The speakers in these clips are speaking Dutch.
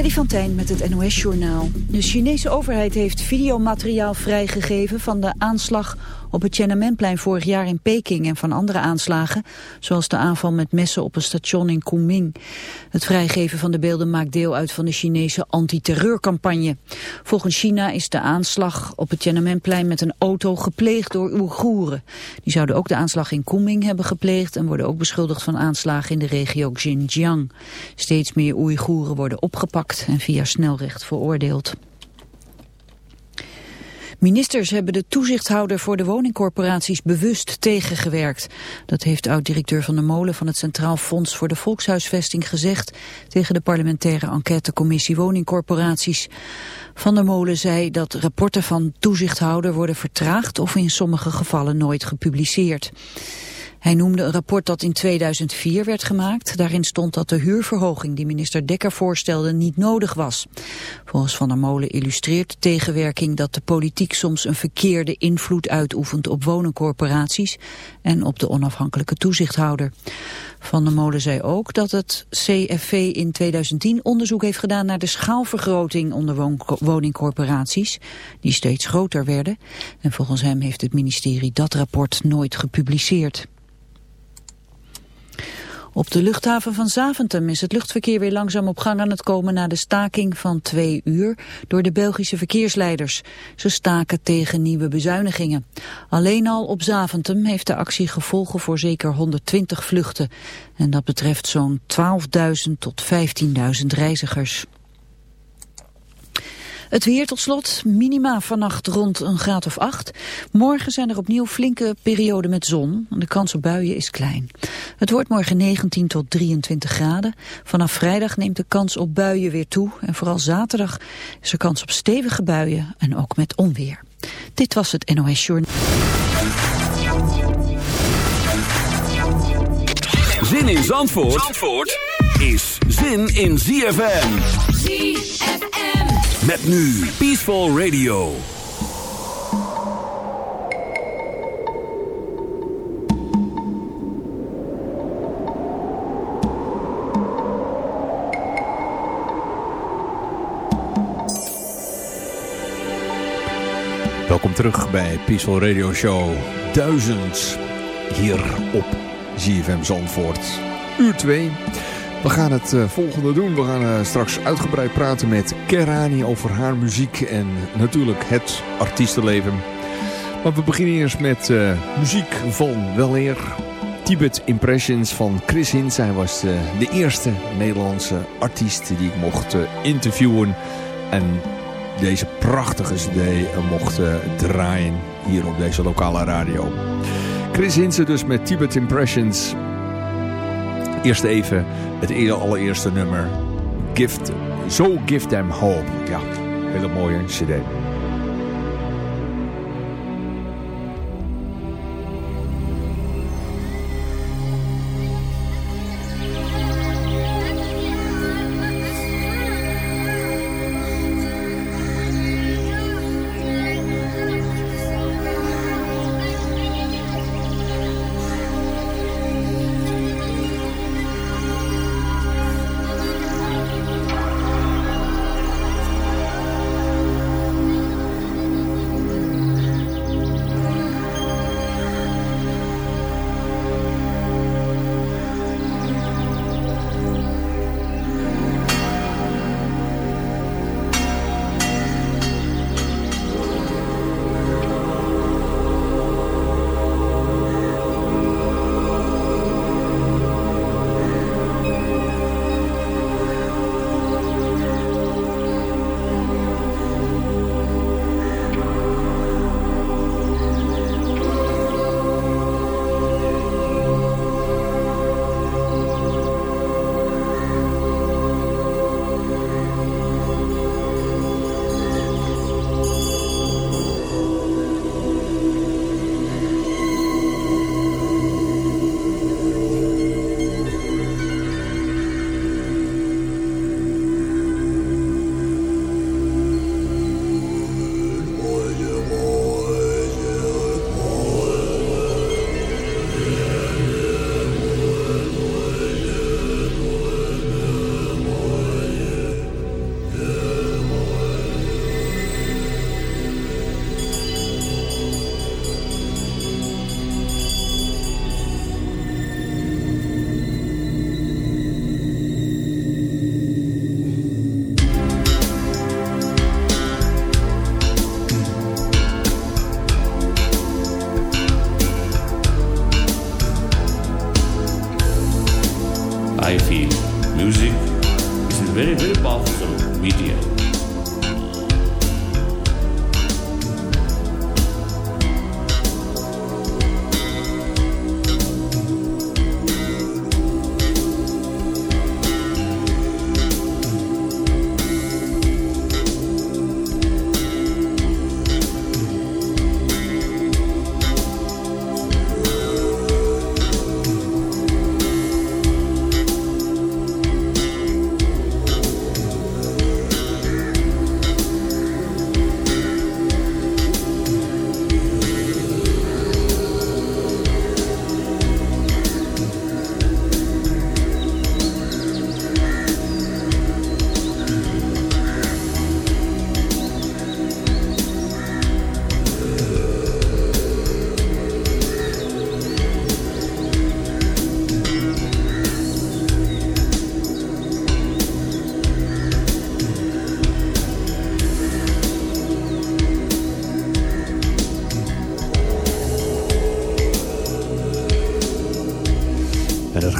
Freddy van met het NOS-journaal. De Chinese overheid heeft videomateriaal vrijgegeven van de aanslag op het Tiananmenplein vorig jaar in Peking en van andere aanslagen, zoals de aanval met messen op een station in Kunming. Het vrijgeven van de beelden maakt deel uit van de Chinese antiterreurcampagne. Volgens China is de aanslag op het Tiananmenplein met een auto gepleegd door Oeigoeren. Die zouden ook de aanslag in Kunming hebben gepleegd en worden ook beschuldigd van aanslagen in de regio Xinjiang. Steeds meer Oeigoeren worden opgepakt en via snelrecht veroordeeld. Ministers hebben de toezichthouder voor de woningcorporaties bewust tegengewerkt. Dat heeft oud-directeur Van der Molen van het Centraal Fonds voor de Volkshuisvesting gezegd tegen de parlementaire enquêtecommissie woningcorporaties. Van der Molen zei dat rapporten van toezichthouder worden vertraagd of in sommige gevallen nooit gepubliceerd. Hij noemde een rapport dat in 2004 werd gemaakt. Daarin stond dat de huurverhoging die minister Dekker voorstelde niet nodig was. Volgens Van der Molen illustreert tegenwerking dat de politiek soms een verkeerde invloed uitoefent op woningcorporaties en op de onafhankelijke toezichthouder. Van der Molen zei ook dat het CFV in 2010 onderzoek heeft gedaan naar de schaalvergroting onder woningcorporaties, die steeds groter werden. En volgens hem heeft het ministerie dat rapport nooit gepubliceerd. Op de luchthaven van Zaventem is het luchtverkeer weer langzaam op gang aan het komen na de staking van twee uur door de Belgische verkeersleiders. Ze staken tegen nieuwe bezuinigingen. Alleen al op Zaventem heeft de actie gevolgen voor zeker 120 vluchten. En dat betreft zo'n 12.000 tot 15.000 reizigers. Het weer tot slot, minima vannacht rond een graad of 8. Morgen zijn er opnieuw flinke perioden met zon. De kans op buien is klein. Het wordt morgen 19 tot 23 graden. Vanaf vrijdag neemt de kans op buien weer toe. En vooral zaterdag is er kans op stevige buien en ook met onweer. Dit was het NOS Journal. Zin in Zandvoort, Zandvoort is zin in ZFM. ZFM. Met nu Peaceful Radio. Welkom terug bij Peaceful Radio Show 1000 hier op ZFM Zandvoort. Uur 2. We gaan het uh, volgende doen. We gaan uh, straks uitgebreid praten met Kerani over haar muziek en natuurlijk het artiestenleven. Maar we beginnen eerst met uh, muziek van weleer. Tibet Impressions van Chris Hins. Hij was de eerste Nederlandse artiest die ik mocht interviewen. En deze prachtige cd mocht draaien hier op deze lokale radio. Chris Hinsen dus met Tibet Impressions. Eerst even het allereerste nummer. Gift, So Give Them Hope. Ja, hele mooie cd.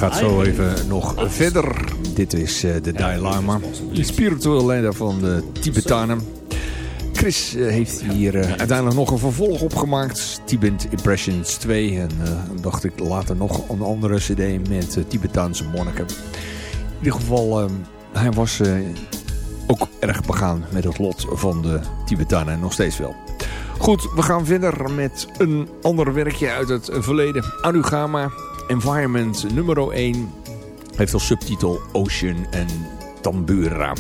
Gaat zo even nog verder. Dit is uh, de Dalai Lama, de spiritueel leider van de Tibetanen. Chris uh, heeft hier uh, uiteindelijk nog een vervolg opgemaakt. Tibet Impressions 2. En dacht ik later nog een andere cd met Tibetaanse monniken. In ieder geval, hij was ook erg begaan met het lot van de Tibetanen. En nog steeds wel. Goed, we gaan verder met een ander werkje uit het verleden. Anugama Environment nummer 1 heeft als subtitel Ocean en Tambura.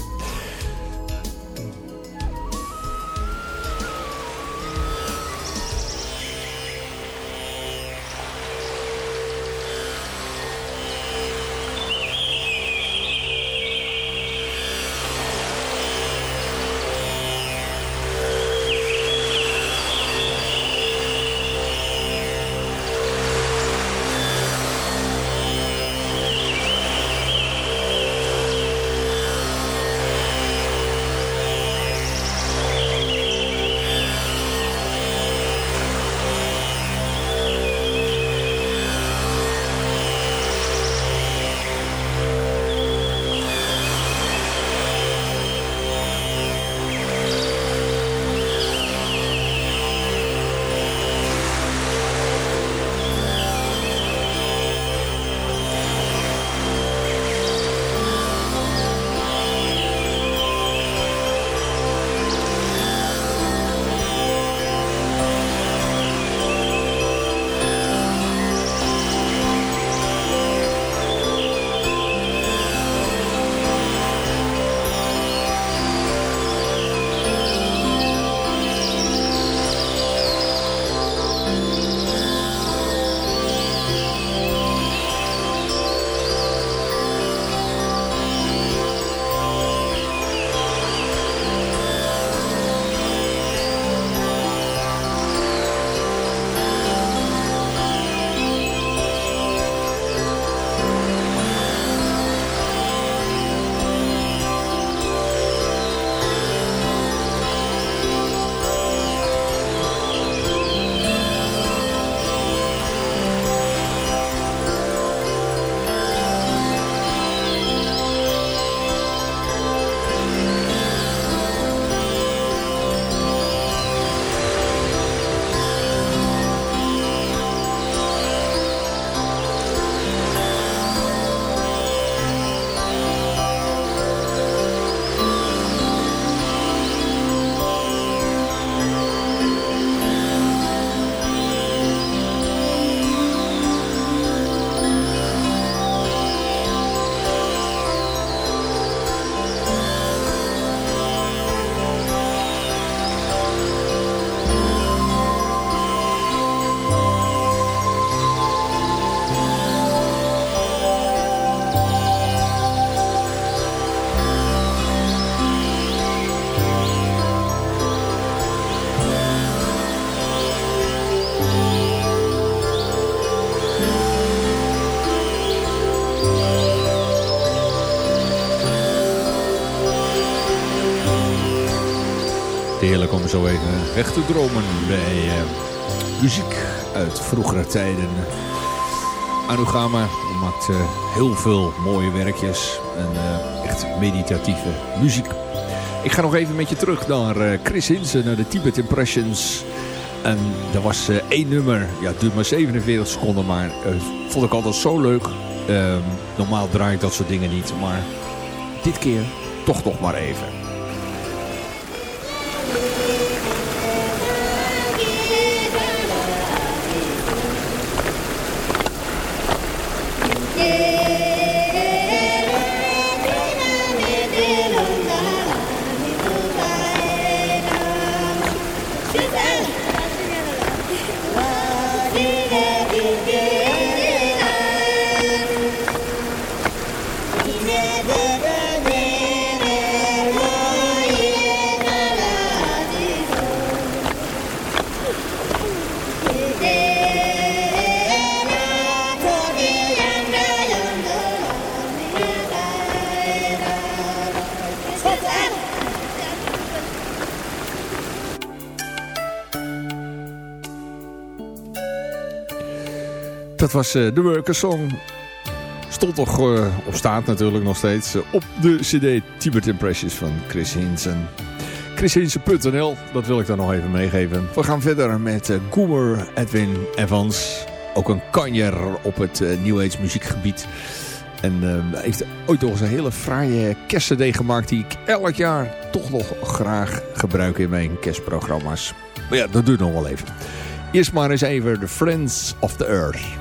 Zo even weg te dromen bij uh, muziek uit vroegere tijden. Anugama maakt uh, heel veel mooie werkjes. En ik echt meditatieve muziek. Ik ga nog even met je terug naar Chris Hinsen, naar de Tibet Impressions. En er was één nummer, ja het duurt maar 47 seconden, maar vond ik altijd zo leuk. Ehm, normaal draai ik dat soort dingen niet, maar dit keer toch nog maar even. Dat was uh, de Worker Song. Stond toch, uh, of staat natuurlijk nog steeds, uh, op de cd Tibet Impressions van Chris Hinsen. ChrisHinsen.nl, dat wil ik dan nog even meegeven. We gaan verder met Goomer Edwin Evans. Ook een kanjer op het New Age muziekgebied. En hij heeft ooit nog eens een hele fraaie kerstcd gemaakt... die ik elk jaar toch nog graag gebruik in mijn kerstprogramma's. Maar ja, dat duurt nog wel even. Eerst maar eens even de Friends of the Earth.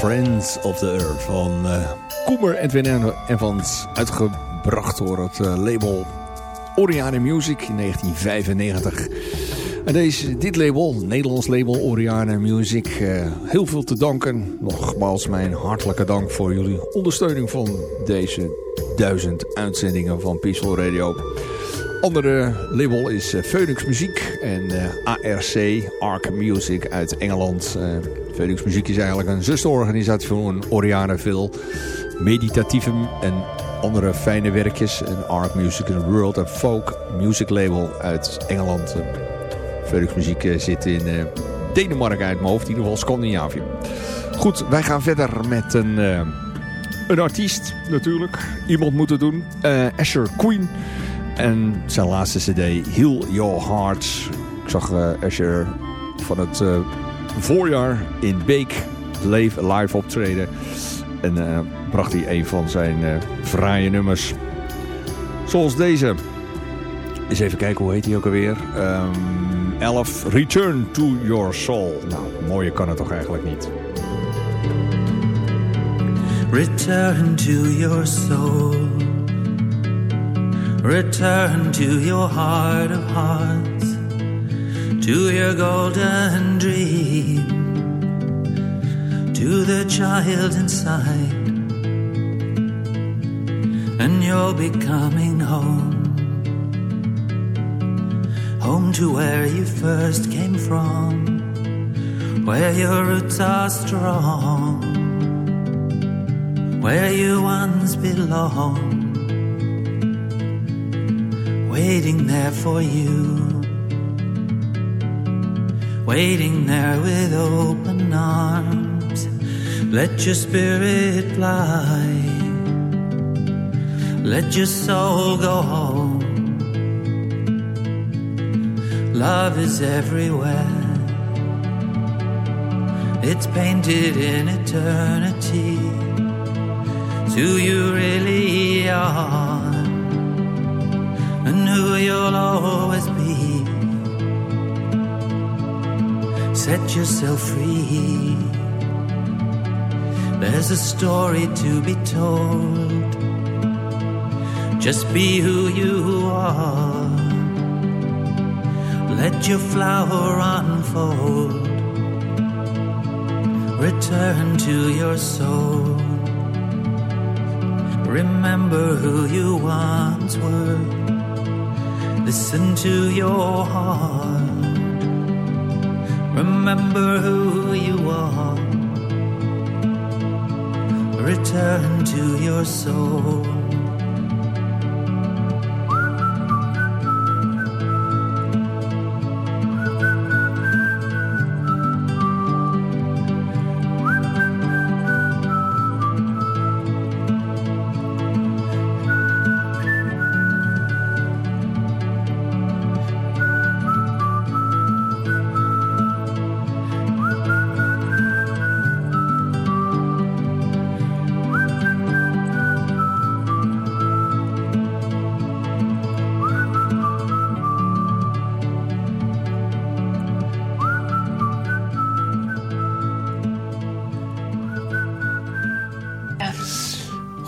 Friends of the Earth van uh, Koemer Edwin Evans. Uitgebracht door het uh, label Oriane Music in 1995. En deze, dit label, Nederlands label Oriane Music, uh, heel veel te danken. Nogmaals mijn hartelijke dank voor jullie ondersteuning van deze duizend uitzendingen van Peaceful Radio. andere label is Phoenix Muziek en ARC, Arc Music uit Engeland. Phoenix Muziek is eigenlijk een zusterorganisatie van Oriana Veel. Meditatieve en andere fijne werkjes. En Arc Music een world and folk music label uit Engeland. Phoenix Muziek zit in Denemarken uit mijn hoofd, in ieder geval Scandinavië. Goed, wij gaan verder met een, uh, een artiest natuurlijk. Iemand moeten doen. Uh, Asher Queen. En zijn laatste cd, Heal Your Heart. Ik zag Asher van het voorjaar in Beek live, live optreden. En bracht hij een van zijn fraaie nummers. Zoals deze. Eens even kijken, hoe heet hij ook alweer? Um, 11, Return to Your Soul. Nou, mooier kan het toch eigenlijk niet. Return to your soul. Return to your heart of hearts. To your golden dream. To the child inside. And you'll be coming home. Home to where you first came from. Where your roots are strong where you once belonged, waiting there for you, waiting there with open arms. Let your spirit fly, let your soul go home. Love is everywhere. It's painted in eternity who you really are and who you'll always be. Set yourself free. There's a story to be told. Just be who you are. Let your flower unfold. Return to your soul. Remember who you once were. Listen to your heart. Remember who you are. Return to your soul.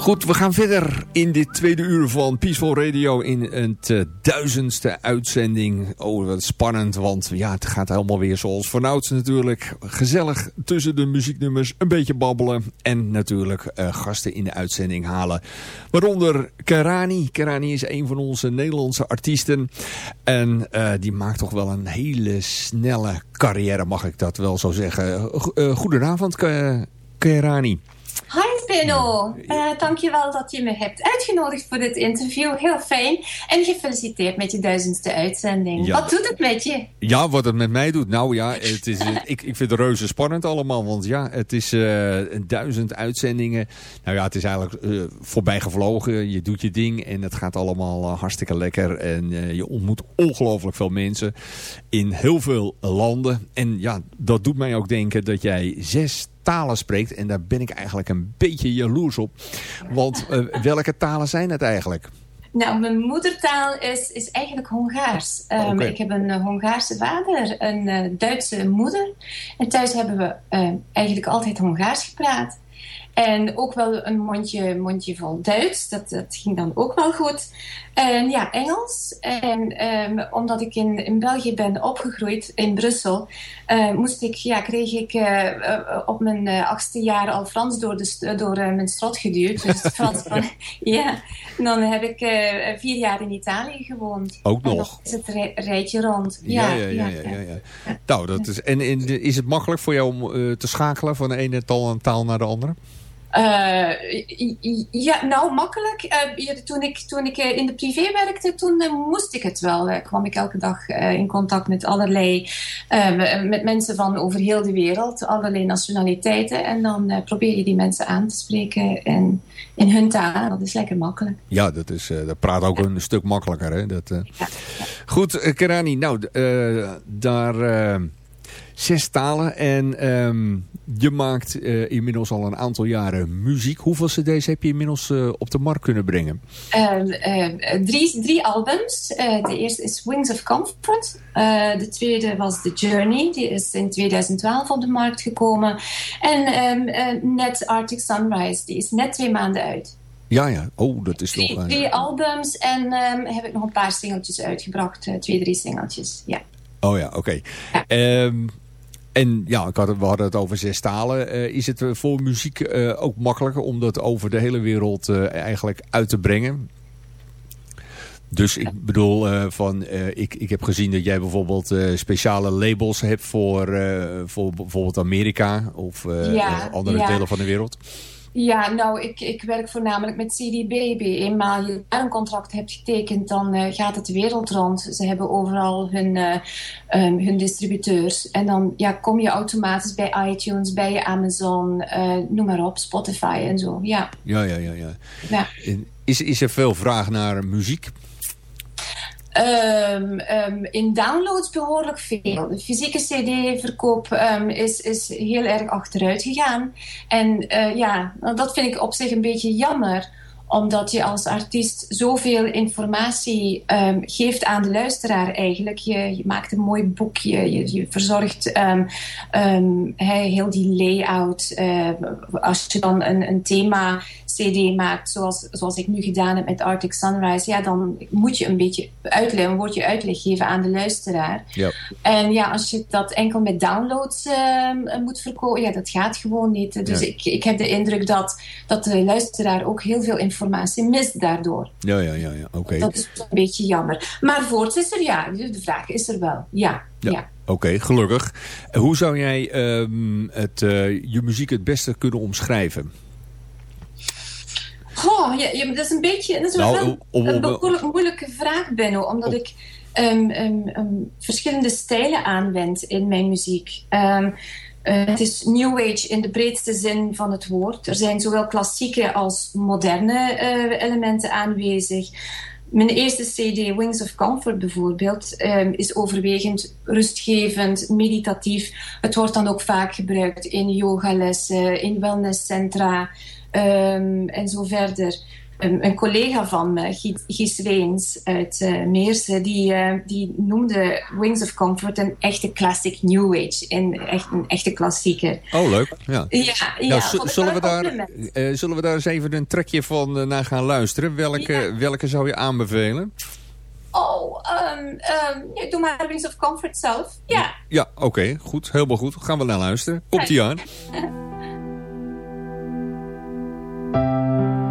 Goed, we gaan verder in dit tweede uur van Peaceful Radio in het uh, duizendste uitzending. Oh, wat spannend, want ja, het gaat helemaal weer zoals vanouds natuurlijk. Gezellig tussen de muzieknummers, een beetje babbelen en natuurlijk uh, gasten in de uitzending halen. Waaronder Kerani. Kerani is een van onze Nederlandse artiesten en uh, die maakt toch wel een hele snelle carrière, mag ik dat wel zo zeggen. goedenavond, Kerani. Hi Benno, uh, dankjewel dat je me hebt uitgenodigd voor dit interview. Heel fijn. En gefeliciteerd met je duizendste uitzending. Wat doet het met je? Ja, wat het met mij doet? Nou ja, het is, ik, ik vind het reuze spannend allemaal. Want ja, het is uh, duizend uitzendingen. Nou ja, het is eigenlijk uh, voorbij gevlogen. Je doet je ding en het gaat allemaal hartstikke lekker. En je ontmoet ongelooflijk veel mensen in heel veel landen. En ja, dat doet mij ook denken dat jij zes talen spreekt. En daar ben ik eigenlijk een beetje jaloers op. Want uh, welke talen zijn het eigenlijk? Nou, mijn moedertaal is, is eigenlijk Hongaars. Um, okay. Ik heb een uh, Hongaarse vader, een uh, Duitse moeder. En thuis hebben we uh, eigenlijk altijd Hongaars gepraat. En ook wel een mondje, mondje vol Duits. Dat, dat ging dan ook wel goed. En ja, Engels. En um, omdat ik in, in België ben opgegroeid, in Brussel, uh, moest ik, ja, kreeg ik uh, op mijn achtste jaar al Frans door, de, door mijn strot geduwd. Dus Frans van, ja. En dan heb ik vier jaar in Italië gewoond. Ook nog? En is het rijtje rond. Ja, ja, ja. ja, ja, ja Nou, dat is, en, en is het makkelijk voor jou om te schakelen van de ene taal, taal naar de andere? Uh, ja, nou, makkelijk. Uh, toen ik, toen ik in de privé werkte, toen uh, moest ik het wel. kwam ik elke dag in contact met allerlei met mensen van over heel de wereld, allerlei nationaliteiten. En dan probeer je die mensen aan te spreken in, in hun taal. Dat is lekker makkelijk. Ja, dat, is, dat praat ook een stuk makkelijker. Hè? Dat, ja. Goed, Kerani, nou, daar zes talen en um, je maakt uh, inmiddels al een aantal jaren muziek. Hoeveel cd's heb je inmiddels uh, op de markt kunnen brengen? Uh, drie, drie albums. de eerste is Wings of Comfort. de tweede was The Journey. Die is in 2012 op de markt gekomen. En um, net Arctic Sunrise. Die is net twee maanden uit. Ja, ja. Oh, dat is drie, nog... Drie albums en um, heb ik nog een paar singeltjes uitgebracht. twee, drie singeltjes, ja. Oh ja, oké. Okay. Ja. Um, en ja, ik had we hadden het over zes talen. Uh, is het voor muziek uh, ook makkelijker om dat over de hele wereld uh, eigenlijk uit te brengen? Dus ik bedoel, van, ik, ik heb gezien dat jij bijvoorbeeld speciale labels hebt voor, voor bijvoorbeeld Amerika of ja, andere ja. delen van de wereld. Ja, nou, ik, ik werk voornamelijk met CD Baby. Eenmaal je daar een contract hebt getekend, dan uh, gaat het de wereld rond. Ze hebben overal hun, uh, um, hun distributeurs. En dan ja, kom je automatisch bij iTunes, bij Amazon, uh, noem maar op, Spotify en zo. Ja, ja, ja. ja, ja. ja. Is, is er veel vraag naar muziek? Um, um, in downloads behoorlijk veel. De fysieke cd-verkoop um, is, is heel erg achteruit gegaan. En uh, ja, dat vind ik op zich een beetje jammer omdat je als artiest zoveel informatie um, geeft aan de luisteraar eigenlijk. Je, je maakt een mooi boekje, je, je verzorgt um, um, heel die layout. Uh, als je dan een, een thema CD maakt, zoals, zoals ik nu gedaan heb met Arctic Sunrise, ja, dan moet je een beetje uitleggen, word je uitleg geven aan de luisteraar. Ja. En ja, als je dat enkel met downloads uh, moet verkopen, ja, dat gaat gewoon niet. Dus ja. ik, ik heb de indruk dat, dat de luisteraar ook heel veel informatie mist daardoor. Ja, ja, ja, ja. oké. Okay. Dat is een beetje jammer. Maar voorts is er ja, de vraag is er wel, ja. ja. ja. Oké, okay, gelukkig. Hoe zou jij um, het, uh, je muziek het beste kunnen omschrijven? Goh, ja, ja, dat is een beetje dat is nou, wel om, een behoorlijk moeilijke vraag, Benno. Omdat ik um, um, verschillende stijlen aanwend in mijn muziek. Uh, het is New Age in de breedste zin van het woord. Er zijn zowel klassieke als moderne uh, elementen aanwezig. Mijn eerste CD, Wings of Comfort bijvoorbeeld, um, is overwegend rustgevend, meditatief. Het wordt dan ook vaak gebruikt in yogalessen, in wellnesscentra um, en zo verder. Um, een collega van me, Gies Weens uit uh, Meersen, die, uh, die noemde Wings of Comfort een echte classic New Age. Een, echt, een echte klassieker. Oh, leuk. Ja. Ja, ja nou, zullen, we daar, uh, zullen we daar eens even een trekje van naar gaan luisteren? Welke, ja. welke zou je aanbevelen? Oh, um, um, doe maar Wings of Comfort zelf. Ja. Ja, oké. Okay, goed. Helemaal goed. Gaan we naar luisteren. Komt-ie aan.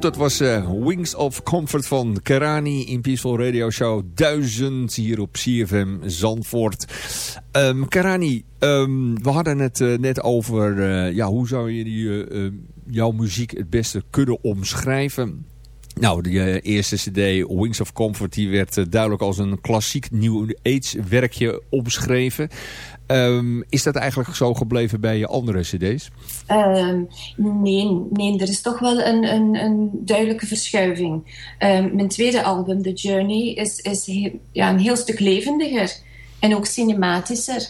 Dat was uh, Wings of Comfort van Kerani in Peaceful Radio Show 1000 hier op CFM Zandvoort. Um, Kerani, um, we hadden het uh, net over uh, ja, hoe zou je die, jouw muziek het beste kunnen omschrijven. Nou, de eerste cd, Wings of Comfort, die werd duidelijk als een klassiek New Age werkje omschreven. Um, is dat eigenlijk zo gebleven bij je andere cd's? Um, nee, nee, er is toch wel een, een, een duidelijke verschuiving. Um, mijn tweede album, The Journey, is, is ja, een heel stuk levendiger en ook cinematischer.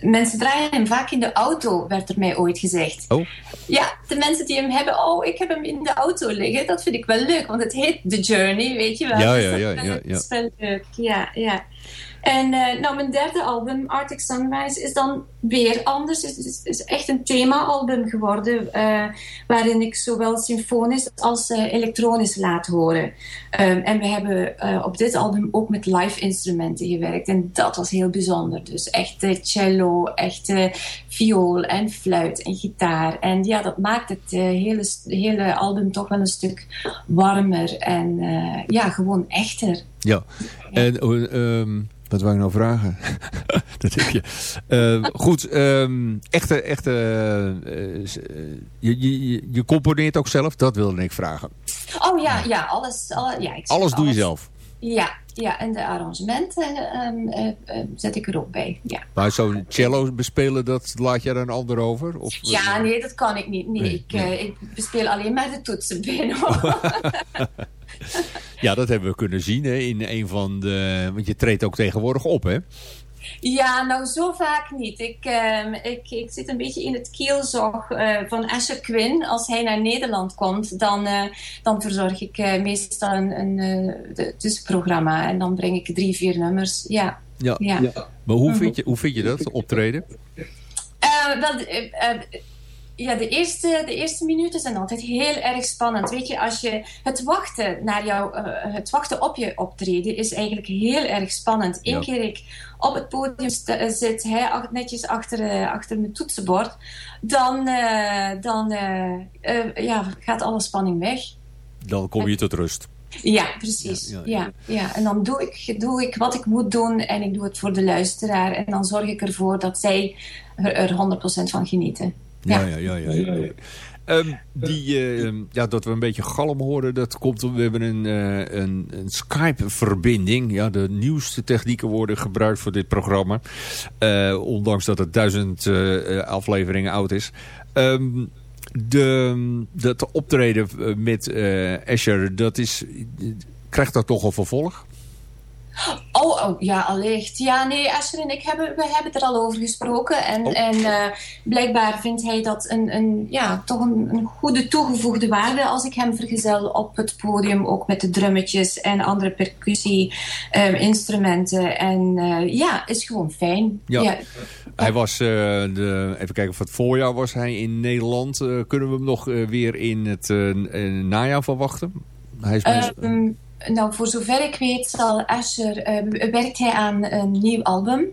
Mensen draaien hem vaak in de auto, werd er mij ooit gezegd. Oh. Ja, de mensen die hem hebben, oh, ik heb hem in de auto liggen. Dat vind ik wel leuk, want het heet The Journey, weet je wel. Ja, ja, ja. ja, ja. Dat is wel leuk, ja, ja. En uh, nou, mijn derde album, Arctic Sunrise, is dan weer anders. Het is, is, echt een thema-album geworden, uh, waarin ik zowel symfonisch als uh, elektronisch laat horen. Um, en we hebben op dit album ook met live instrumenten gewerkt. En dat was heel bijzonder. Dus echt cello, echt viool en fluit en gitaar. En ja, dat maakt het hele, hele album toch wel een stuk warmer en ja, gewoon echter. Ja, en um wat wou ik nou vragen? dat heb je. Uh, goed, um, echte, echte uh, je, je, je componeert ook zelf? Dat wilde ik vragen. Oh ja, ja alles, alle, ja, ik alles doe je zelf? Ja, ja, en de arrangementen um, zet ik er ook bij. Ja. Maar zo'n cello bespelen, dat laat je dan een ander over? Of, ja, nee, dat kan ik niet. Nee, nee ik, nee. ik bespeel alleen maar de toetsen binnen. ja, dat hebben we kunnen zien hè, in een van de... Want je treedt ook tegenwoordig op, hè? Ja, nou zo vaak niet. Ik, uh, ik, ik zit een beetje in het kielzog uh, van Asher Quinn. Als hij naar Nederland komt, dan, uh, dan verzorg ik eh, meestal een, een tussenprogramma. En dan breng ik drie, vier nummers. Ja. Ja. ja. Maar hoe vind, je, hoe vind je dat, optreden? wel, ja, de eerste, de eerste minuten zijn altijd heel erg spannend. Weet je, als je het wachten naar jou, uh, het wachten op je optreden is eigenlijk heel erg spannend. Eén keer ik op het podium eh, zit, hij netjes achter, uh, achter mijn toetsenbord, dan, uh, dan ja, gaat alle spanning weg. Dan kom je tot rust. Ja, precies. Ja, ja, ja, En dan doe ik, doe ik wat ik moet doen en ik doe het voor de luisteraar. En dan zorg ik ervoor dat zij er 100% van genieten. Ja, ja, ja. ja, ja, Um, die, uh, ja, dat we een beetje galm horen, dat komt we hebben een, uh, een, een Skype-verbinding. Ja, de nieuwste technieken worden gebruikt voor dit programma. Uh, ondanks dat het duizend afleveringen oud is. Um, de, dat optreden met Asher, dat is, krijgt dat toch een vervolg? Oh, oh, ja, allicht. Ja, nee, Asher en ik hebben, we hebben er al over gesproken. En, oh. en uh, blijkbaar vindt hij dat een, een, ja, toch een, een, goede toegevoegde waarde als ik hem vergezel op het podium. Ook met de drummetjes en andere percussie-instrumenten. Um, en uh, ja, is gewoon fijn. Ja. ja. Hij was, uh, de, even kijken, of het voorjaar was hij in Nederland. kunnen we hem nog weer in het najaar verwachten? Hij is um, nou, voor zover ik weet zal Asher, uh, werkt hij aan een nieuw album.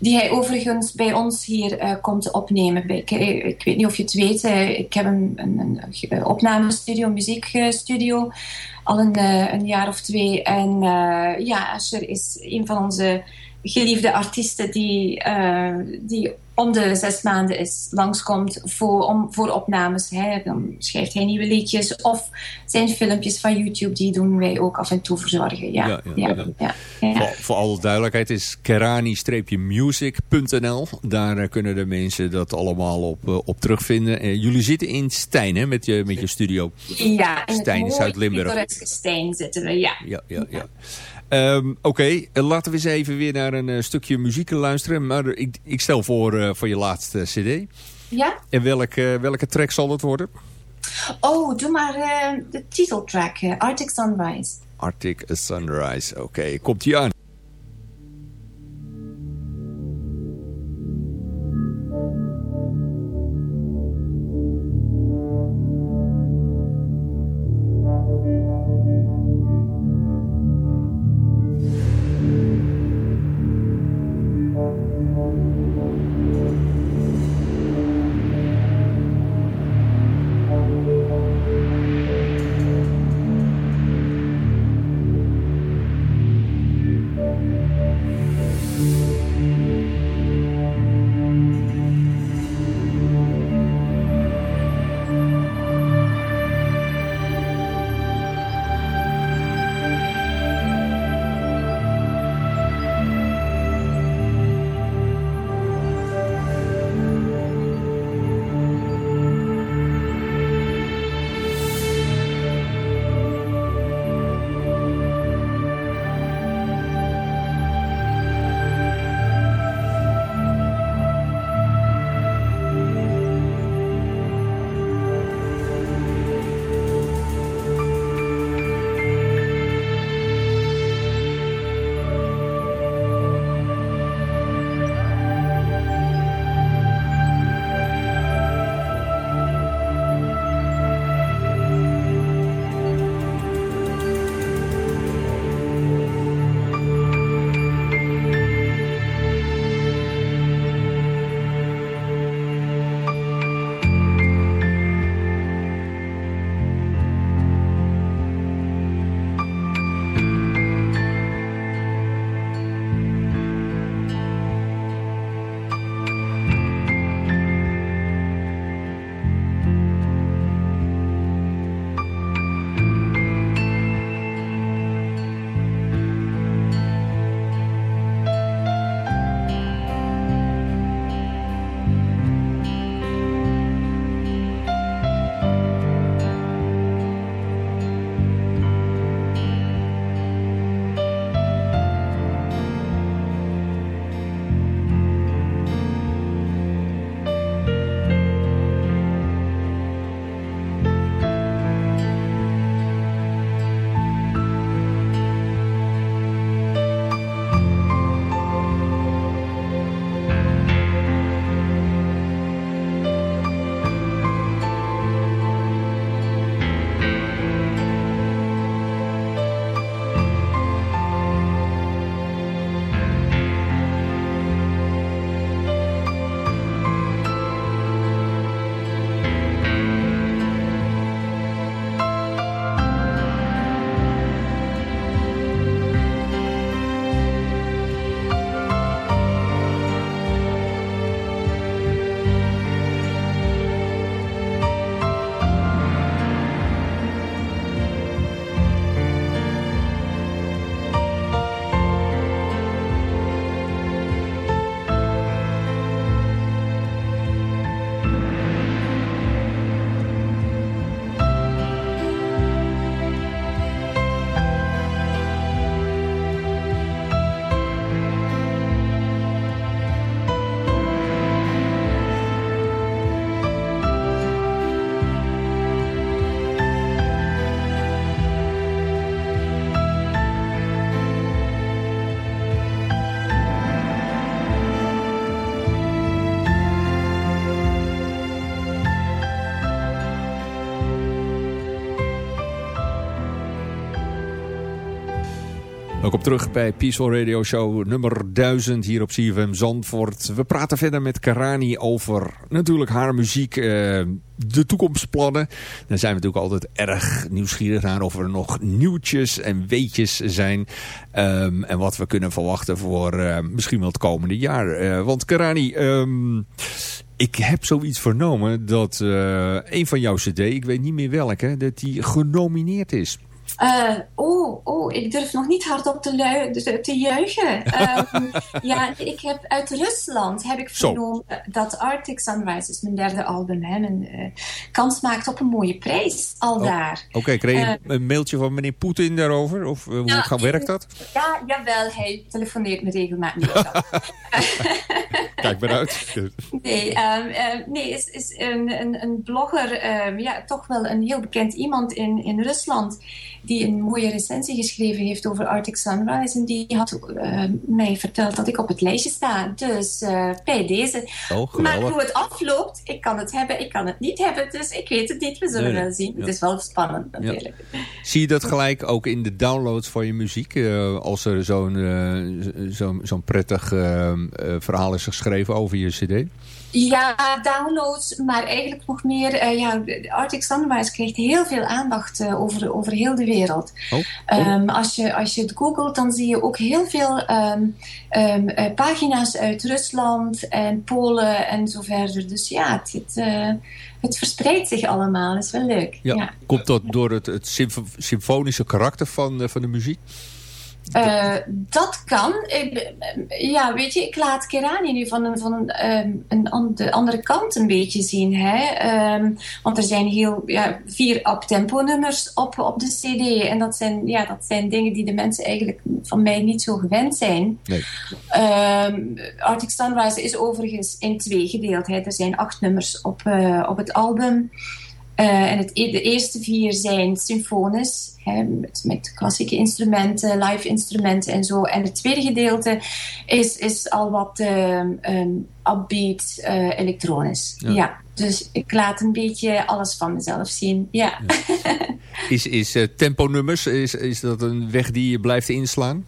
Die hij overigens bij ons hier uh, komt opnemen. Ik, eh, ik, weet niet of je het weet. ik heb een, een, opnamestudio, muziekstudio. Al een, een, jaar of twee. En ja, Asher is een van onze geliefde artiesten die, die om de zes maanden is, langskomt voor, om, voor opnames. Hè. Dan schrijft hij nieuwe liedjes of zijn filmpjes van YouTube, die doen wij ook af en toe verzorgen. Ja, ja, ja, ja, Voor, voor alle duidelijkheid is kerani-music.nl. Daar uh, kunnen de mensen dat allemaal op, uh, op terugvinden. Uh, jullie zitten in Stijn hè, met, je, met je studio. Ja, in Stijn, Zuid-Limburg. Stijn zitten we, ja. Ja, ja, ja. Um, Oké, okay. laten we eens even weer naar een uh, stukje muziek luisteren. Maar ik, ik stel voor uh, voor je laatste cd. Ja. En welke, welke track zal het worden? Oh, doe maar de titeltrack, Arctic Sunrise. Arctic Sunrise, oké. Okay. Komt die aan. Welkom terug bij Peaceful Radio Show nummer 1000 hier op CFM Zandvoort. We praten verder met Karani over natuurlijk haar muziek, eh, de toekomstplannen. Daar zijn we natuurlijk altijd erg nieuwsgierig naar of er nog nieuwtjes en weetjes zijn. Um, en wat we kunnen verwachten voor uh, misschien wel het komende jaar. Uh, want Karani, um, ik heb zoiets vernomen dat een van jouw cd, ik weet niet meer welke, dat die genomineerd is. Uh, oh, oh, ik durf nog niet hardop te, te juichen. Um, ja, ik heb uit Rusland heb ik vernomen dat Arctic Sunrise is mijn derde album. Hè, een uh, kans maakt op een mooie prijs al oh, daar. Oké, okay, kreeg je uh, een mailtje van meneer Poetin daarover? Of hoe nou, werkt dat? Ja, jawel, hij telefoneert me regelmatig. Kijk maar uit. nee, um, nee is, is een, een, een blogger, um, ja, toch wel een heel bekend iemand in, in Rusland die een mooie recensie geschreven heeft over Arctic Sunrise. En die had uh, mij verteld dat ik op het lijstje sta. Dus uh, bij deze. Oh, maar hoe het afloopt, ik kan het hebben, ik kan het niet hebben. Dus ik weet het niet, we zullen nee, wel zien. Ja. Het is wel spannend natuurlijk. Ja. Zie je dat gelijk ook in de downloads van je muziek? Uh, als er zo'n zo'n zo prettig verhaal is geschreven over je cd? Ja, downloads, maar eigenlijk nog meer... Ja, Arctic Sunrise krijgt heel veel aandacht over, over heel de wereld. Oh. Oh. Um, als, je, als je het googelt, dan zie je ook heel veel um, um, uh, pagina's uit Rusland en Polen en zo verder. Dus ja, het, het, het verspreidt zich allemaal. Dat is wel leuk. Ja. ja. Komt dat door het, het symfonische karakter van, van de muziek? Uh, dat kan. Ik, ja, weet je, ik laat Kerani nu van, een, van een, um, een de andere kant een beetje zien. Hè? Um, want er zijn heel, ja, vier up-tempo nummers op, op de cd. En dat zijn, ja, dat zijn dingen die de mensen eigenlijk van mij niet zo gewend zijn. Nee. Um, Arctic Sunrise is overigens in twee gedeeld. Hè? Er zijn acht nummers op, uh, op het album. Uh, en het, e-, de eerste vier zijn symfonisch, hè, met, met, klassieke instrumenten, live instrumenten en zo. En het tweede gedeelte is, is al wat uh, um, upbeat, uh, elektronisch. Ja. ja. Dus ik laat een beetje alles van mezelf zien. Ja. ja. Is, is tempo nummers, is, is dat een weg die je blijft inslaan?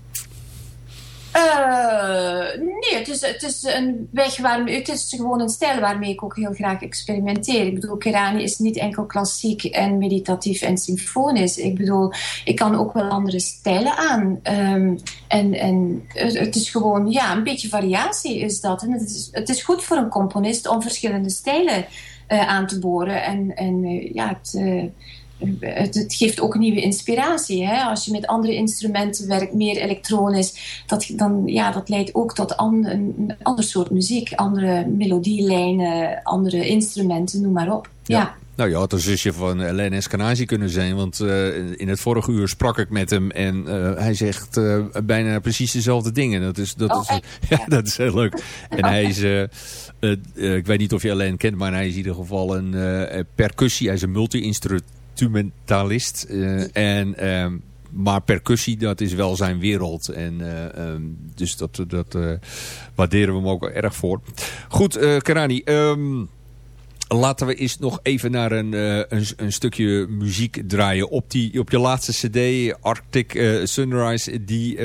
Uh, nee, het is, het is een weg het is gewoon een stijl waarmee ik ook heel graag experimenteer. Ik bedoel, Kerani is niet enkel klassiek en meditatief en symfonisch. Ik bedoel, ik kan ook wel andere stijlen aan. Um, en en het, is gewoon, ja, een beetje variatie is dat. En het is, het is goed voor een componist om verschillende stijlen uh, aan te boren. En, en uh, ja, het het, het, geeft ook nieuwe inspiratie. Hè? Als je met andere instrumenten werkt, meer elektronisch, dat, dan, ja, dat leidt ook tot an, een, ander soort muziek. Andere melodielijnen, andere instrumenten, noem maar op. ja. ja. Nou, je had een zusje van Helene Eskenazi kunnen zijn. Want uh, in het vorige uur sprak ik met hem. En uh, hij zegt uh, bijna precies dezelfde dingen. Dat is, dat, oh, is, ja, dat is heel leuk. En hij is... ik weet niet of je alleen kent, maar hij is in ieder geval een percussie. Hij is een multi-instrument instrumentalist. Uh, en, um, maar percussie, dat is wel zijn wereld. En, uh, um, dus dat, dat uh, waarderen we hem ook erg voor. Goed, Karani. Um, laten we eens nog even naar een, een, een, stukje muziek draaien. Op, die, op je laatste cd, Arctic Sunrise, die,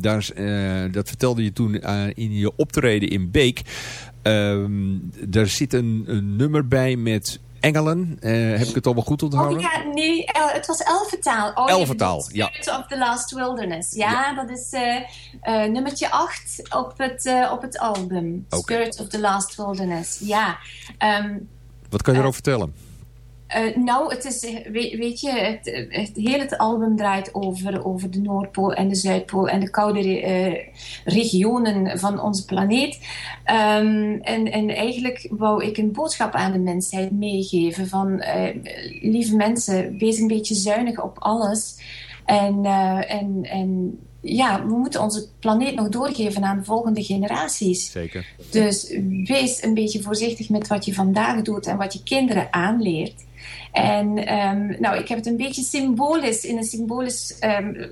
daar, dat vertelde je toen in je optreden in Beek. daar zit een, een nummer bij met Engelen. Uh, heb ik het allemaal goed onthouden? Oh ja, nee, uh, het was Elfentaal. Oh, Elfentaal, ja. Spirit of the Last Wilderness. Ja, ja. dat is uh, nummertje 8 op het, op het album. Okay. Spirit of the Last Wilderness, ja. Um, Wat kan je erover vertellen? Uh, nou, het is, weet, weet je, het, het, hele het album draait over, over de Noordpool en de Zuidpool en de koude uh, regionen van onze planeet. Um, en, en eigenlijk wou ik een boodschap aan de mensheid meegeven van, uh, lieve mensen, wees een beetje zuinig op alles. En, en, en ja, we moeten onze planeet nog doorgeven aan de volgende generaties. Zeker. Dus wees een beetje voorzichtig met wat je vandaag doet en wat je kinderen aanleert. En um, nou, ik heb het een beetje symbolisch, in een symbolisch um,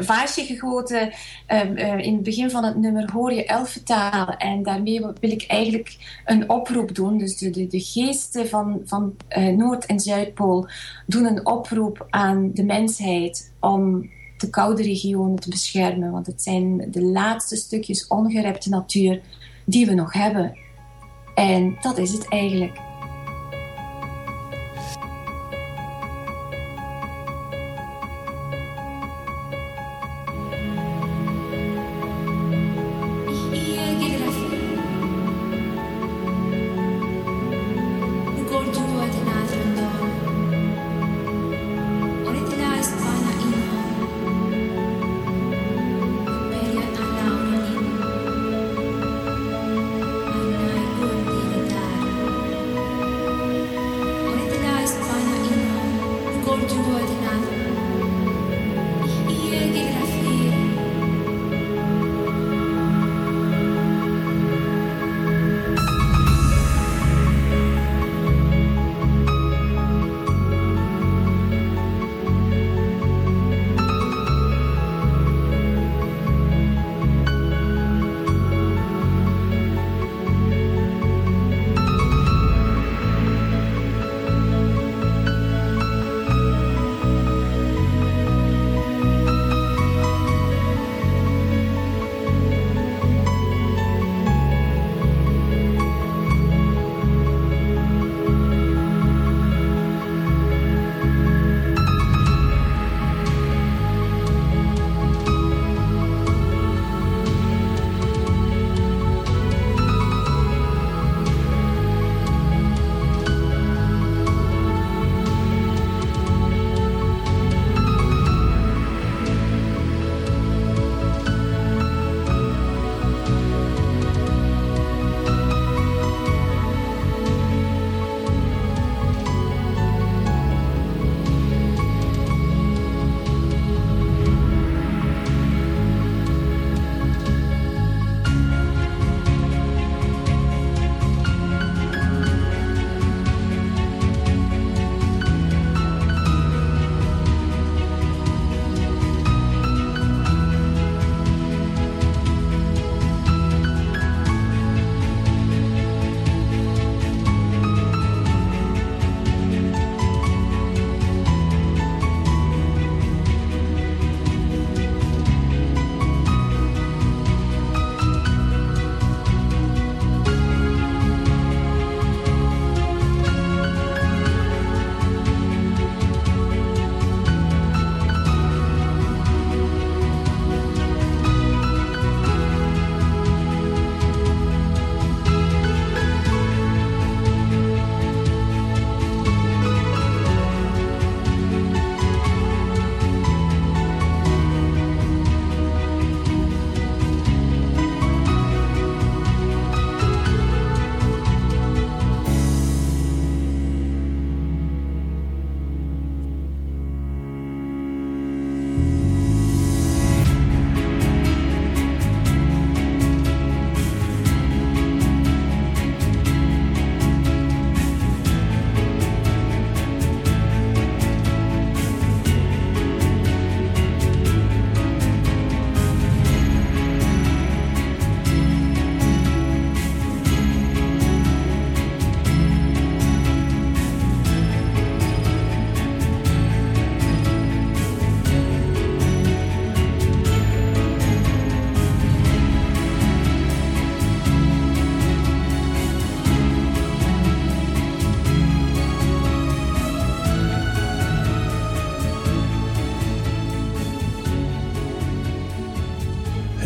vaasje gegoten. Um, uh, in het begin van het nummer hoor je elfentaal. En daarmee wil ik eigenlijk een oproep doen. Dus de, de, de geesten van, van uh, Noord- en Zuidpool doen een oproep aan de mensheid om de koude regionen te beschermen. Want het zijn de laatste stukjes ongerepte natuur die we nog hebben. En dat is het eigenlijk.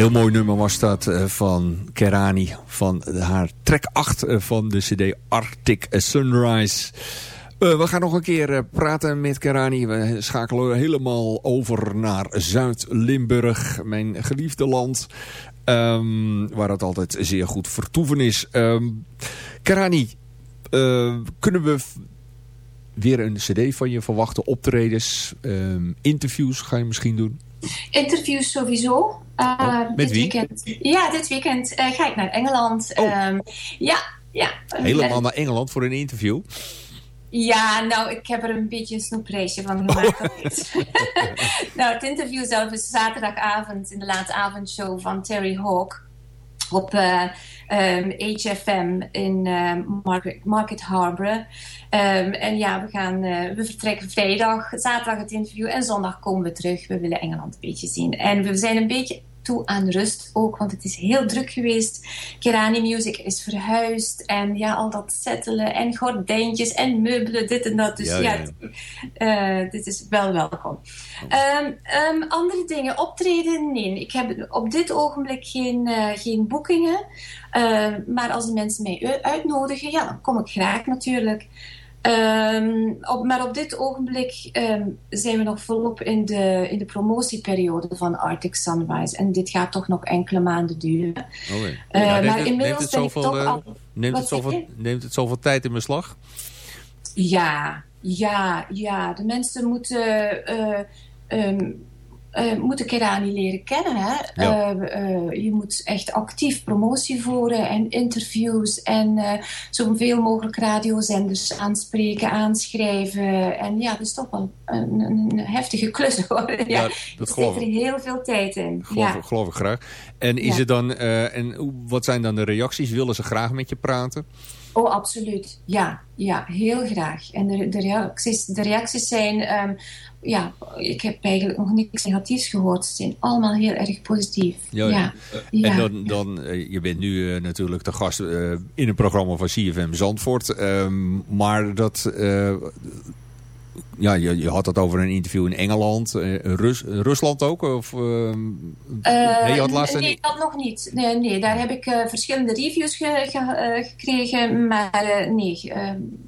Heel mooi nummer was dat uh, van Kerani. Van haar track 8 uh, van de cd Arctic Sunrise. Uh, we gaan nog een keer praten met Kerani. We schakelen helemaal over naar Zuid-Limburg. Mijn geliefde land. Um, waar het altijd zeer goed vertoeven is. Um, Kerani, kunnen we weer een cd van je verwachten? Optredens, um, interviews ga je misschien doen? Interviews sowieso. Uh, oh, met dit wie? Weekend. Ja, dit weekend uh, ga ik naar Engeland. Oh. Um, ja, ja. Helemaal naar Engeland voor een interview? Ja, nou, ik heb er een beetje een snoepreisje van gemaakt. Oh. nou, het interview zelf is zaterdagavond in de late avondshow van Terry Hawk. op HFM in Market, Market Harbor. en ja, we, gaan, we vertrekken vrijdag, zaterdag het interview en zondag komen we terug. We willen Engeland een beetje zien. En we zijn een beetje toe aan rust ook, want het is heel druk geweest. Kerani Music is verhuisd en ja, al dat settelen en gordijntjes en meubelen, dit en dat. Dus ja, ja, eh, dit is wel welkom. Ehm, ehm, andere dingen, optreden, nee. Ik heb op dit ogenblik geen, uh, geen boekingen. Uh, maar als de mensen mij uitnodigen, ja, dan kom ik graag natuurlijk. Um, op, maar op dit ogenblik um, zijn we nog volop in de, in de promotieperiode van Arctic Sunrise. En dit gaat toch nog enkele maanden duren. Oh, uh, nou, maar het, inmiddels neemt het zoveel, uh, al, neemt, het zoveel, neemt het zoveel tijd in beslag? Ja, ja, ja. De mensen moeten... Um, uh, moet de Kerani leren kennen. Hè? Ja. Uh, je moet echt actief promotie voeren en interviews en zoveel mogelijk radiozenders aanspreken, aanschrijven. En ja, dat is toch wel een, een heftige klus hoor. Ja, ja dat geloof ik. er heel veel tijd in. Geloof, ja. geloof ik graag. En, is het dan, en wat zijn dan de reacties? Willen ze graag met je praten? Oh, absoluut. Ja, ja heel graag. En de, de, reacties, de reacties zijn... Um, ja, ik heb eigenlijk nog niks negatiefs gehoord. Ze zijn allemaal heel erg positief. Ja, ja. ja. En dan, dan, eh, je bent nu uh, natuurlijk de gast uh, in een programma van CFM Zandvoort. Um, maar dat ja, je, je, had het over een interview in Engeland, uh, Rus, Rusland ook? Of, uh, nee, had laatst nee, dat nog niet. Nee, nee daar heb ik uh, verschillende reviews ge, ge, gekregen, maar nee,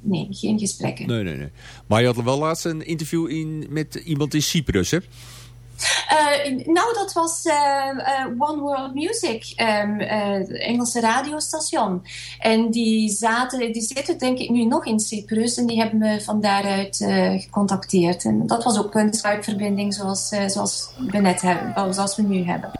nee, geen gesprekken. Nee, nee, nee. Maar je had wel laatst een interview in, met iemand in Cyprus, hè? Uh, nou, dat was uh, uh, One World Music, um, Engelse radiostation. En die, zaten, die zitten denk ik nu nog in Cyprus en die hebben me van daaruit gecontacteerd. En dat was ook een Skype-verbinding zoals, zoals we net hebben, zoals we nu hebben.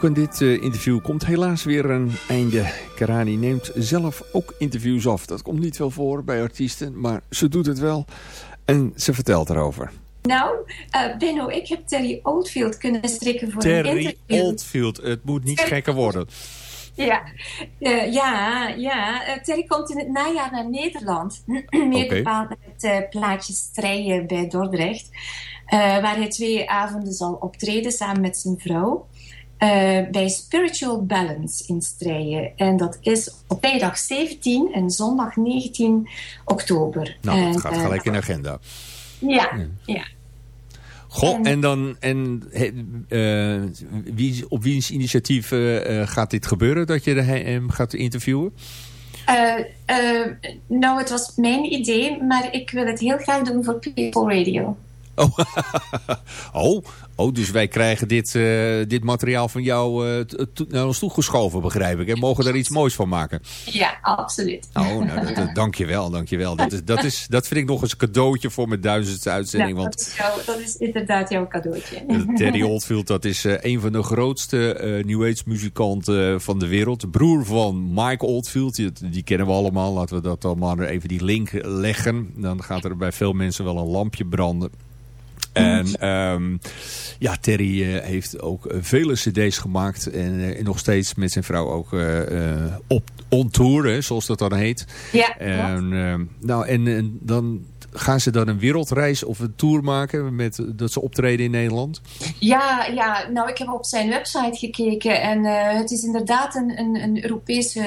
Ook aan dit uh, interview komt helaas weer een einde. Karani neemt zelf ook interviews af. Dat komt niet veel voor bij artiesten, maar ze doet het wel. En ze vertelt erover. Nou, uh, Benno, ik heb Terry Oldfield kunnen strikken voor Terry een interview. Terry Oldfield, het moet niet gekker worden. Ja, uh, ja, ja. Uh, Terry komt in het najaar naar Nederland. Meer okay. bepaald met het uh, plaatje Strijden bij Dordrecht. waar hij twee avonden zal optreden samen met zijn vrouw. Bij Spiritual Balance in Strijen. En dat is op vrijdag 17 en zondag 19 oktober. Nou, dat gaat gelijk in de agenda. Ja, ja. Goh, en, en dan, en, uh, wie, op wiens initiatief uh, gaat dit gebeuren, dat je hem gaat interviewen? Nou, het was mijn idee, maar ik wil het heel graag doen voor People Radio. Oh, oh, oh dus wij krijgen dit, uh, dit materiaal van jou uh, naar ons toegeschoven, begrijp ik. En mogen daar iets moois van maken. Ja, absoluut. Oh, nou, dat, dank je wel, dank je wel. Dat, is, dat, is, dat vind ik nog eens een cadeautje voor mijn duizendste uitzending. Want, dat, is jou, dat is inderdaad jouw cadeautje. Terry Oldfield, dat is uh, een van de grootste New Age muzikanten van de wereld. Broer van Mike Oldfield, die, die, kennen we allemaal. Laten we dat allemaal even die link leggen. Dan gaat er bij veel mensen wel een lampje branden. En um, ja, Terry uh, heeft ook uh, vele cd's gemaakt. En uh, nog steeds met zijn vrouw ook op on tour, hè, zoals dat dan heet. Ja, en, ehm, nou, en, en dan gaan ze dan een wereldreis of een tour maken met, dat ze optreden in Nederland? Ja, ja, nou ik heb op zijn website gekeken en uh, het is inderdaad een, een, een Europese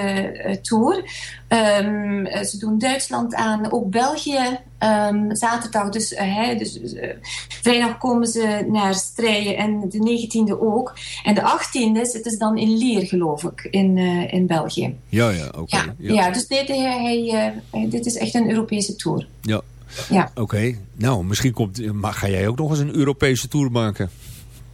uh, tour. Um, ze doen Duitsland aan, ook België. Um, zaterdag, dus, uh, dus vrijdag komen ze naar Strijen en de 19e ook. En de 18e zitten ze dan in Lier, geloof ik, in, in België. Ja, ja, oké. Okay. Ja, ja. ja, dus dit, hij, dit is echt een Europese tour. Ja, ja. Oké, okay. nou misschien komt, maar ga jij ook nog eens een Europese tour maken?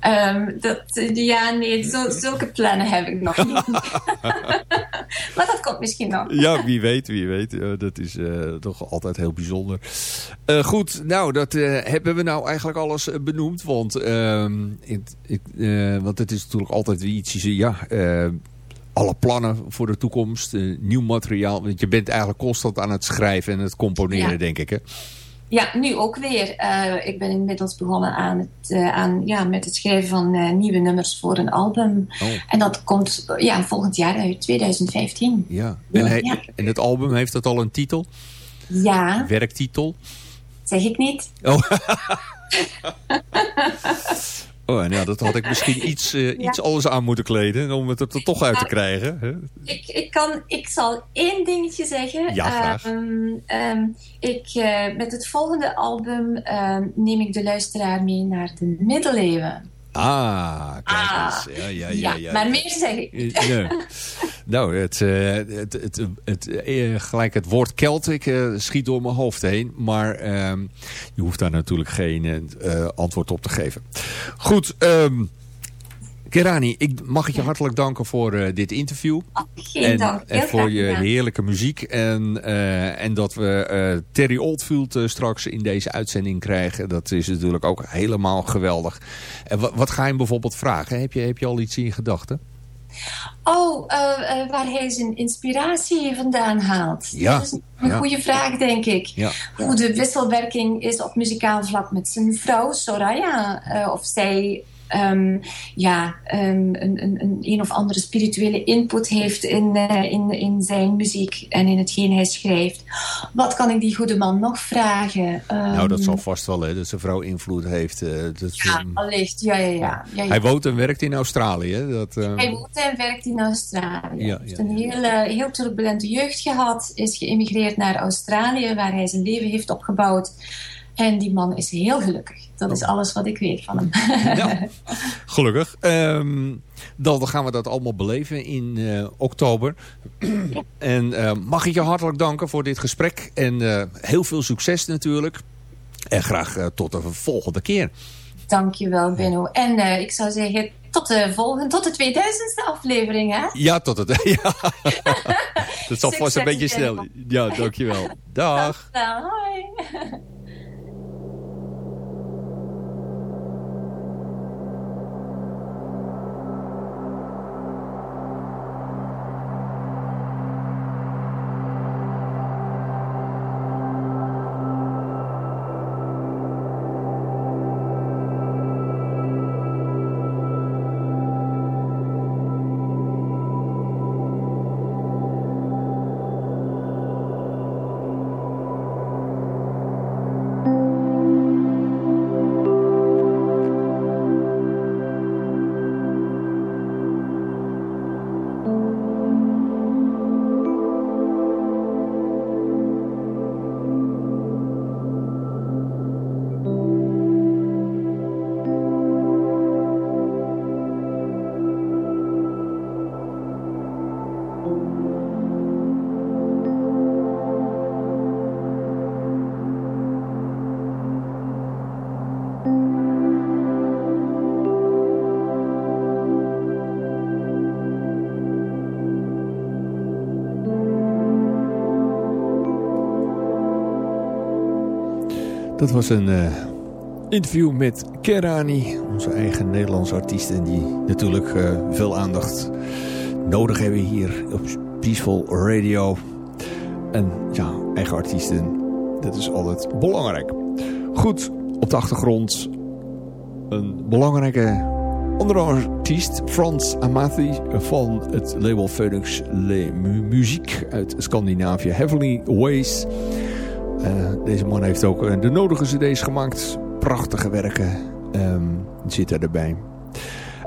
Um, dat, ja, nee, zo, zulke plannen heb ik nog niet. maar dat komt misschien nog. ja, wie weet, wie weet. Uh, dat is uh, toch altijd heel bijzonder. Uh, goed, nou, dat hebben we nou eigenlijk alles benoemd. Want, ik, want het is natuurlijk altijd iets, ja alle plannen voor de toekomst, uh, nieuw materiaal. Want je bent eigenlijk constant aan het schrijven en het componeren, ja. denk ik, hè? Ja, nu ook weer. Uh, ik ben inmiddels begonnen aan het, uh, aan, ja, met het schrijven van nieuwe nummers voor een album. Oh. En dat komt ja, volgend jaar uit, 2015. Ja. En, hij, ja. en het album, heeft dat al een titel? Ja. Werktitel? Zeg ik niet. Oh. Oh, en ja, dat had ik misschien iets, uh, ja. iets alles aan moeten kleden om het er toch uit te krijgen. Hè? Ik, ik, kan, ik zal één dingetje zeggen. Ja, graag. Um, um, ik, uh, met het volgende album um, neem ik de luisteraar mee naar de middeleeuwen. Ah, kijk eens. Ja, ja, ja, ja, ja maar meer zeg ik. Ja. nou, het, uh, het, het, het, gelijk het woord Celtic schiet door mijn hoofd heen. Maar je hoeft daar natuurlijk geen antwoord op te geven. Goed, um, Kerani, ik mag ik je hartelijk danken voor uh, dit interview. Oh, geen en, dank. en voor je heerlijke muziek. En, uh, en dat we uh, Terry Oldfield straks in deze uitzending krijgen. Dat is natuurlijk ook helemaal geweldig. En wat, wat ga je hem bijvoorbeeld vragen? Heb je, heb je al iets in gedachten? Oh, waar hij zijn inspiratie vandaan haalt. Ja. Dat is een ja. goede vraag, denk ik. Ja. Hoe de wisselwerking is op muzikaal vlak met zijn vrouw, Soraya. of zij um, ja, um, een, een, een, een of andere spirituele input heeft in, uh, in, in zijn muziek en in hetgeen hij schrijft. Wat kan ik die goede man nog vragen? Um, nou, dat zal vast wel, hè, dat zijn vrouw invloed heeft. Uh, dat, ja, allicht. Ja, ja, ja. ja, ja. Hij woont en werkt in Australië. Dat. Hij woont en werkt in Australië. Hij heeft een hele, heel turbulente jeugd gehad. Is geëmigreerd naar Australië, waar hij zijn leven heeft opgebouwd. En die man is heel gelukkig. Dat is alles wat ik weet van hem. Ja, gelukkig. Um, dan gaan we dat allemaal beleven in uh, oktober. en uh, mag ik je hartelijk danken voor dit gesprek. En uh, heel veel succes natuurlijk. En graag tot de volgende keer. Dankjewel Benno. En ik zou zeggen tot de volgende, tot de 2000ste aflevering hè? Ja, tot het. Ja. dat zal vast een beetje snel. Ja, dankjewel. Dag. Dag. Hoi. Dat was een uh, interview met Kerani, onze eigen Nederlandse artiest. En die natuurlijk uh, veel aandacht nodig hebben hier op Peaceful Radio. En ja, eigen artiesten, dat is altijd belangrijk. Goed, op de achtergrond een belangrijke andere artiest, Frans Amathi van het label Phoenix Le Muziek uit Scandinavië, Heavenly Ways. Uh, deze man heeft ook uh, de nodige cd's gemaakt, prachtige werken um, zitten erbij.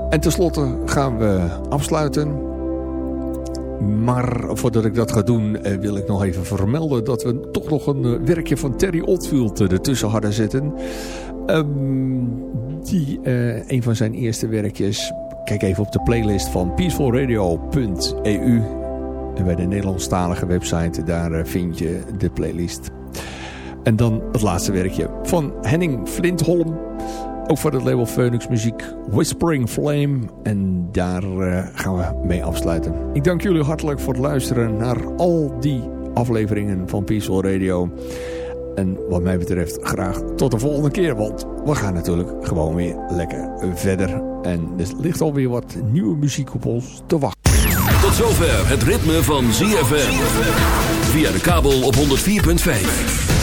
En tenslotte gaan we afsluiten. Maar voordat ik dat ga doen uh, wil ik nog even vermelden dat we toch nog een werkje van Terry Otfield ertussen hadden zitten. Um, die een van zijn eerste werkjes. Kijk even op de playlist van peacefulradio.eu. En bij de Nederlandstalige website, daar vind je de playlist. En dan het laatste werkje van Henning Flintholm. Ook voor het label Phoenix Muziek. Whispering Flame. En daar uh, gaan we mee afsluiten. Ik dank jullie hartelijk voor het luisteren naar al die afleveringen van Peaceful Radio. En wat mij betreft graag tot de volgende keer. Want we gaan natuurlijk gewoon weer lekker verder. En er ligt alweer wat nieuwe muziek op ons te wachten. Tot zover het ritme van ZFM. Via de kabel op 104.5.